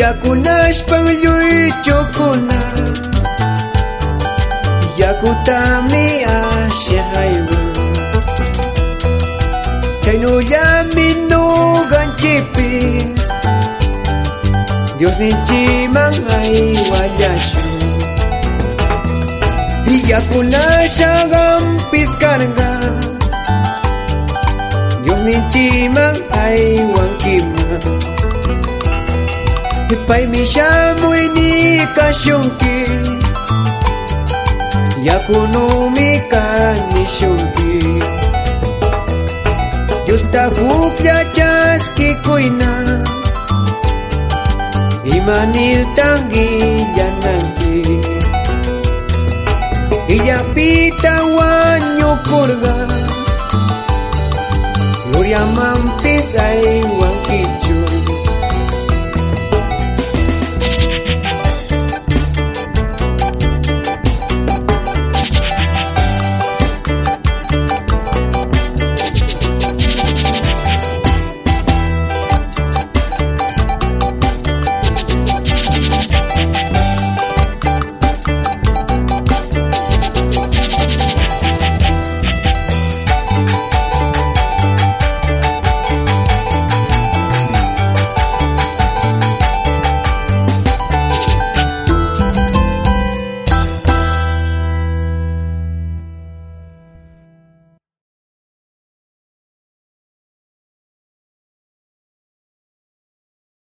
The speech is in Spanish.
Yakunashpan lluychukuna Yakutami ashihaywa Chaynuyami nuganchipis Dios ninchiman aywayashu Yakunashagampis karga Dios ninchiman aywankima Pay mi shamuy ni kashunki. Yakuno mi kanishunki Dios ta chaski kuina. Imanil tangi yananki. Illa pita wanyo kurga. Gloria mampis ay wankichi